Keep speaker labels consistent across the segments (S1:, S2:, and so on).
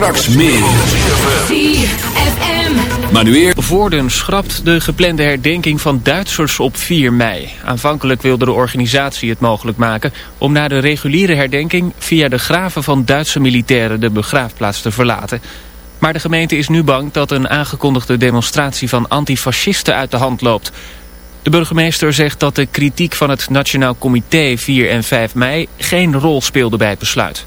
S1: Straks meer. Maar nu weer.
S2: Voorden schrapt de geplande herdenking van Duitsers op 4 mei. Aanvankelijk wilde de organisatie het mogelijk maken... om na de reguliere herdenking via de graven van Duitse militairen... de begraafplaats te verlaten. Maar de gemeente is nu bang dat een aangekondigde demonstratie... van antifascisten uit de hand loopt... De burgemeester zegt dat de kritiek van het Nationaal Comité 4 en 5 mei geen rol speelde bij het besluit.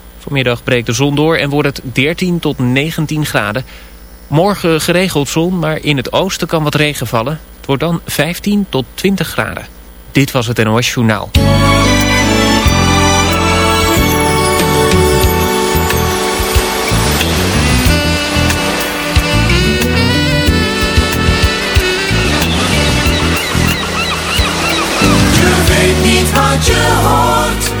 S2: Vanmiddag breekt de zon door en wordt het 13 tot 19 graden. Morgen geregeld zon, maar in het oosten kan wat regen vallen. Het wordt dan 15 tot 20 graden. Dit was het NOS Journaal.
S3: Je weet niet wat je hoort.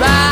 S4: Bye.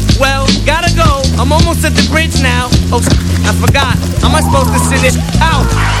S1: Well, gotta go. I'm almost at the bridge now. Oh, I forgot. Am I supposed to send it out?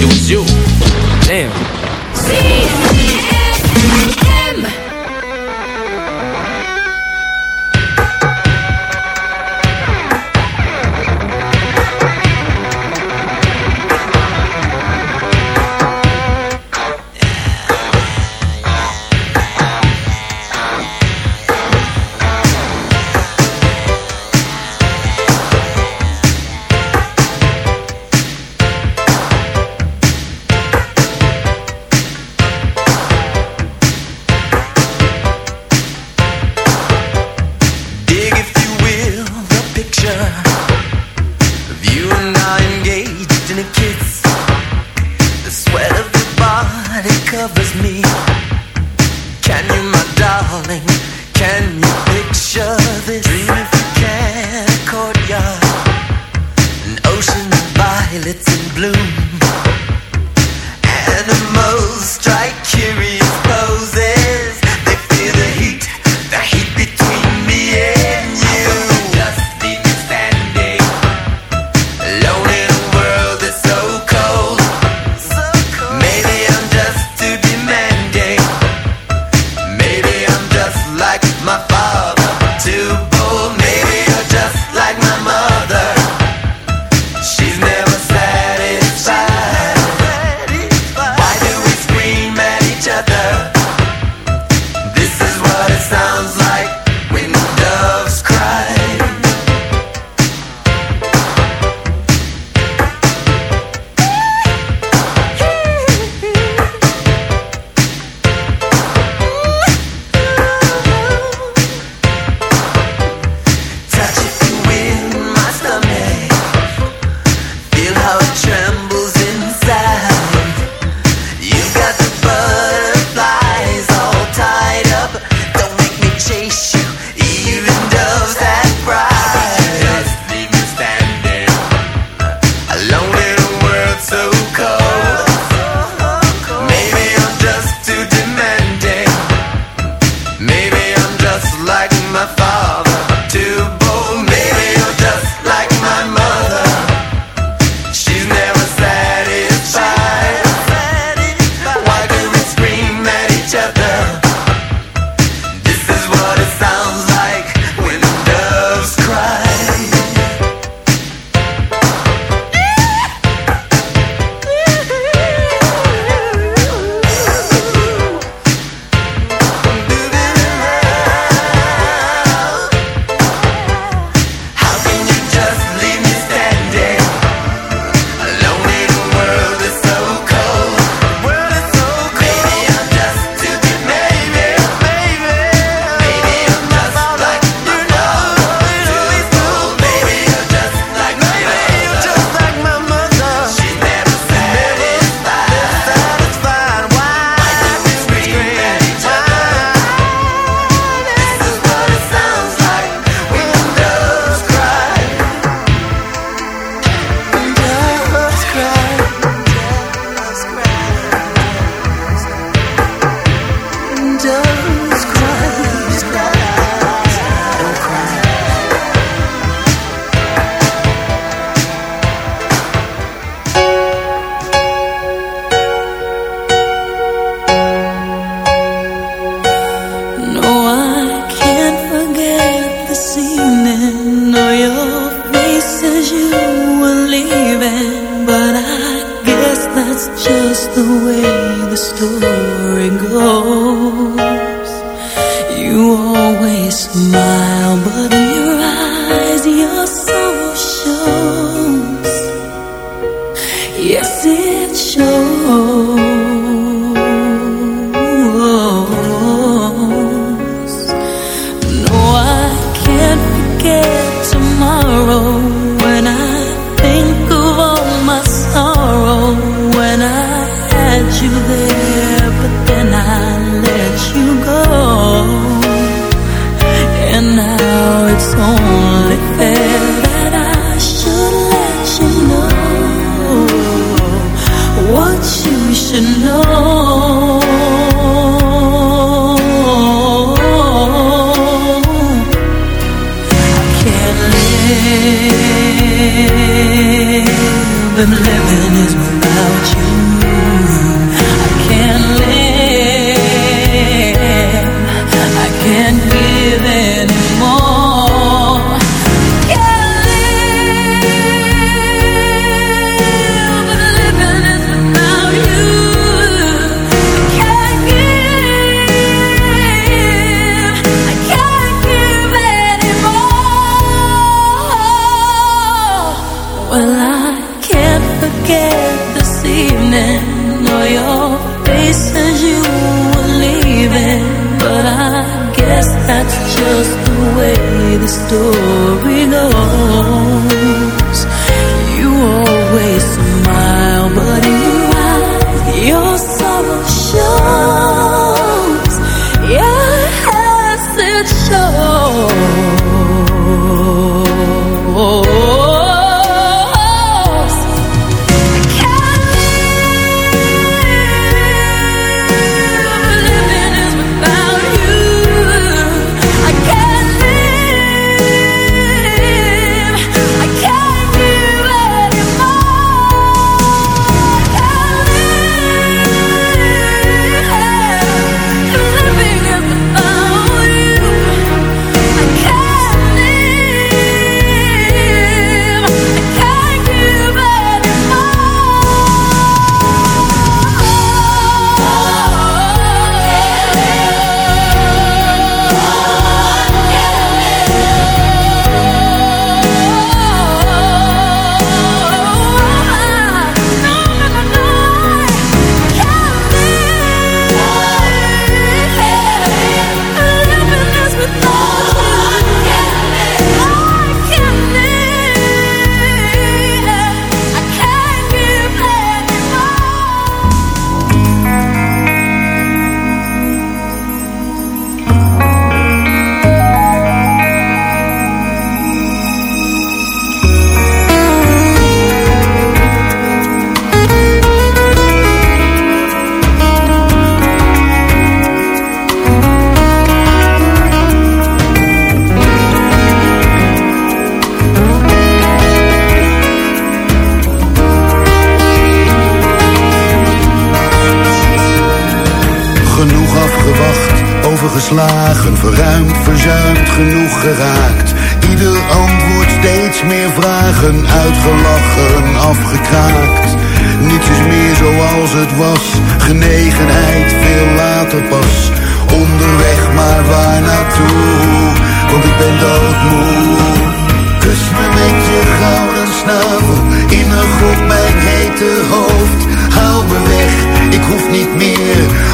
S1: it was you. Damn.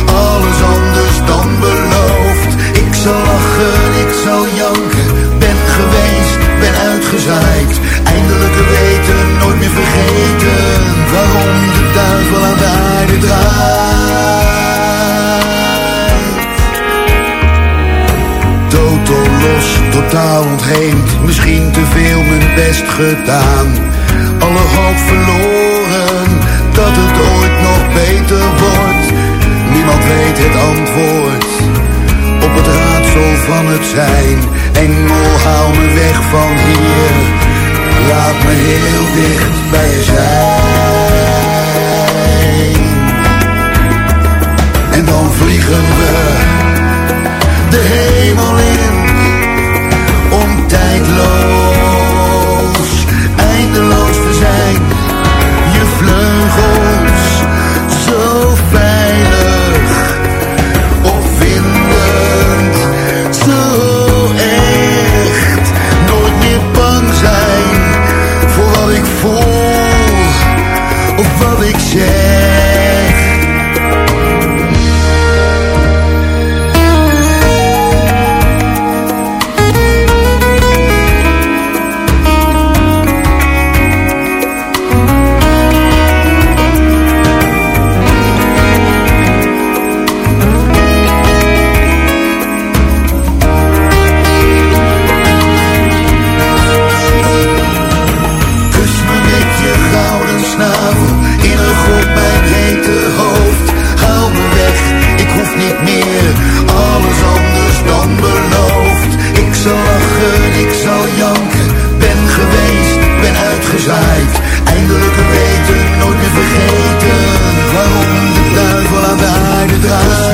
S5: alles anders dan beloofd. Ik zal lachen, ik zal janken, ben geweest, ben uitgezaaid. Eindelijk weten, nooit meer vergeten, waarom de duivel aan de aarde draait. Totaal los, totaal ontheemd, misschien te veel mijn best gedaan. Alle hoop verloren, dat het ooit nog beter wordt weet het antwoord op het raadsel van het zijn. Engel, haal me weg van hier, laat me heel dicht bij je zijn. En dan vliegen we de hemel in, om tijdloos is. Eindelijk een weten, nooit meer vergeten.
S6: Waarom de duivel aan de aarde draait.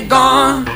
S6: gone.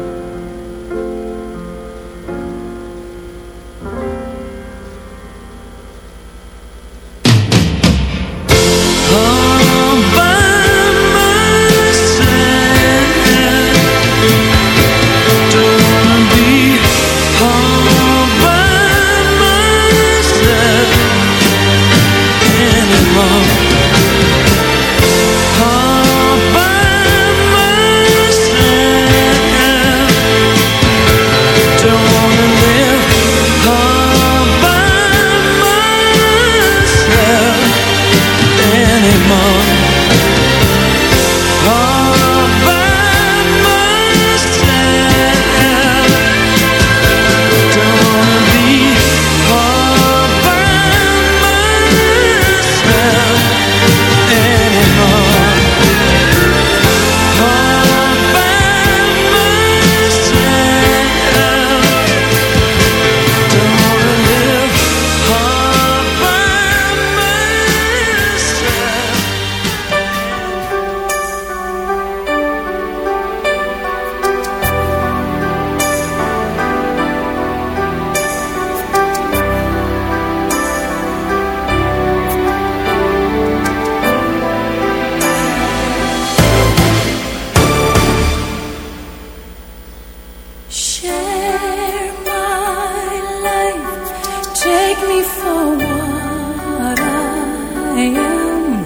S7: Take me for what I am.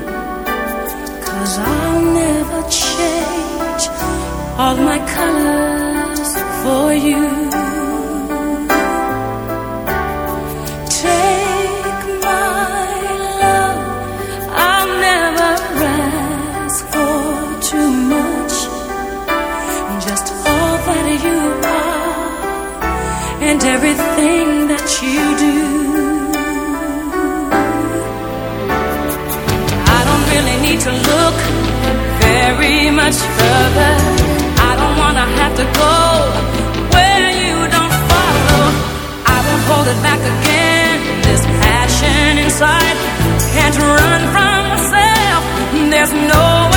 S7: Cause I'll never change all my colors for you. to look very much further. I don't wanna have to go where you don't follow. I've been holding back
S6: again. This passion inside
S8: can't run from myself.
S6: There's no.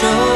S6: show.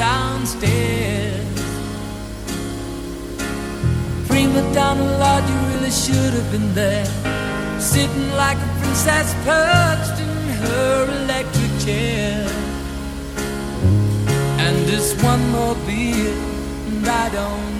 S8: downstairs. Prima donna Lord, you really should have been there. Sitting like a princess perched in her electric chair. And this one more beer, and I don't